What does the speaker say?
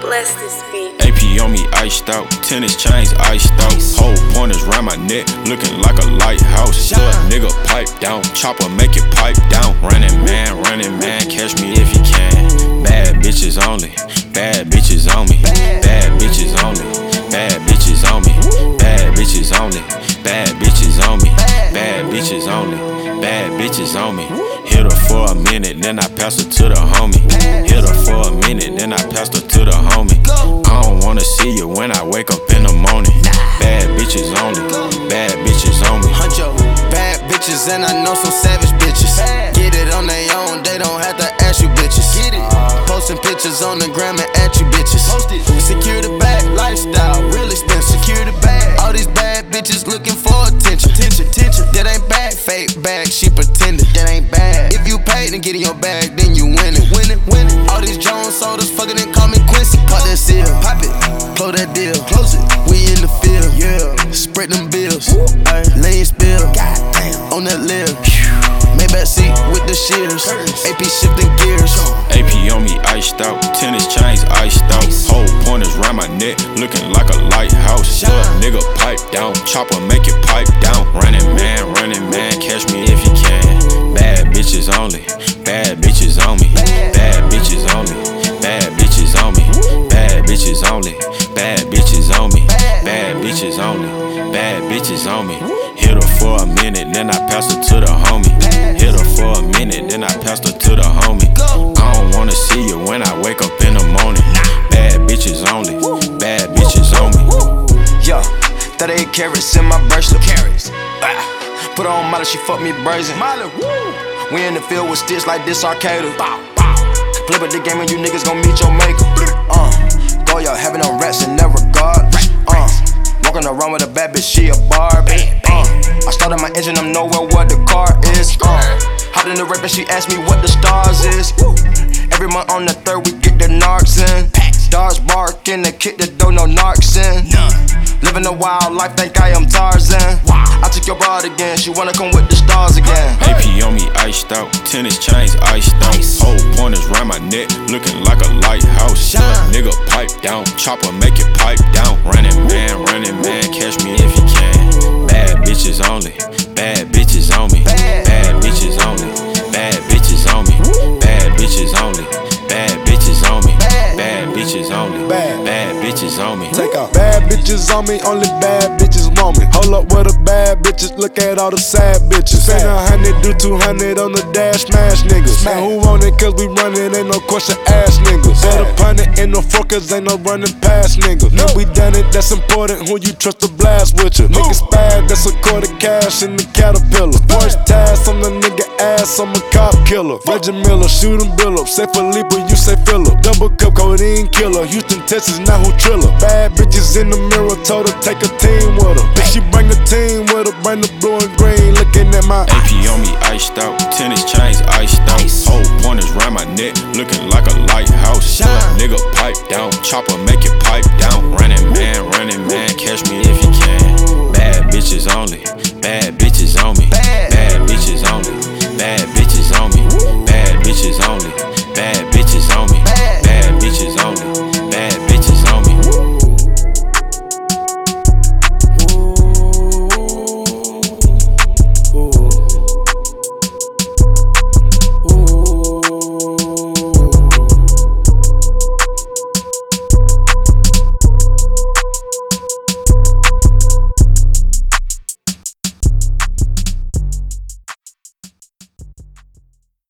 Bless this beat. AP on me iced out, tennis chains iced out. Whole pointers round my neck, looking like a lighthouse. Little nigga pipe down, chopper make it pipe down. Running man, running man, catch me if you can. Bad bitches only, bad bitches on me. Bad bitches only, bad bitches on me. Bad bitches only, bad bitches on me. Bad bitches only, bad bitches on me. Hit her for a minute, then I pass her to the homie. Hit her for a minute, then I pass her to the homie. I don't wanna see you when I wake up in the morning. Bad bitches only, bad bitches on me. Huncho, bad bitches, and I know some savage bitches. Get it on their own, they don't have to ask you bitches. Posting pictures on the gram and at you bitches. And get in your bag, then you win it, win it, win it. All these Jones sodas fucking and call me Quincy. Pop that seal, pop it, close that deal, close it. We in the field, yeah. Spread them bills, lay spill, goddamn, on that lip. Maybach seat with the shears, AP shifting gears. AP on me iced out, tennis chains iced out. Whole pointers round my neck, looking like a lighthouse. Little nigga pipe down, chopper make it pipe down. Running man, running man, catch me if you can. Bitches on me. Hit her for a minute, then I pass her to the homie. Hit her for a minute, then I pass her to the homie. I don't wanna see you when I wake up in the morning. Bad bitches only, bad bitches on me. Yo, 38 carats in my bracelet. Carrots. Ah. Put on Molly, she fuck me brazen. Molly, woo. We in the field with sticks like this arcade. Bow, bow. Flip it the game and you niggas gon' meet your maker. Uh, go yo, having them rats in that regard. Walking around with a bad bitch, she a Barbie. Uh, I started my engine, I'm nowhere where the car is. Uh, hopped in the rap and she asked me what the stars is. Every month on the third, we get the narcs in. Dogs barking, they kick the door, no narcs in. Living a wild life, think I am Tarzan. Your broad again, she wanna come with the stars again. AP on me iced out, tennis chains iced out. Whole pointers round my neck, looking like a lighthouse. Little nigga pipe down, chopper make it pipe down. Running man, running man, catch me if you can. Bad bitches only, bad bitches on me. Bad bitches only, bad bitches on me. Bad bitches only, bad bitches on me. Bad bitches only, Bad. bad bitches on me. Take off. Bad bitches on me, only bad bitches want me. Hold up with the bad bitches, look at all the sad bitches. Spend a hundred, do two hundred on the dash, smash niggas. Man, who want it? Cause we running, ain't no question, ass niggas. Better pun it in no focus, ain't no running past niggas. No, we done it, that's important. Who you trust to blast with you? Niggas bad, that's a quarter cash in the caterpillar. Voice task on the nigga ass, I'm a cop killer. Reggie Miller, shoot him, bill up. Say Felipe, you say Phillip. Double cup codeine killer. Houston, Texas, now who triller? Bad bitches in the mirror, told her take a team with her. Bitch, she bring a team with her, bring the blue and green. Looking at my AP chopper make it pipe down. Running man, running man, catch me if you can. Bad bitches only, bad bitches on me. Bad bitches only,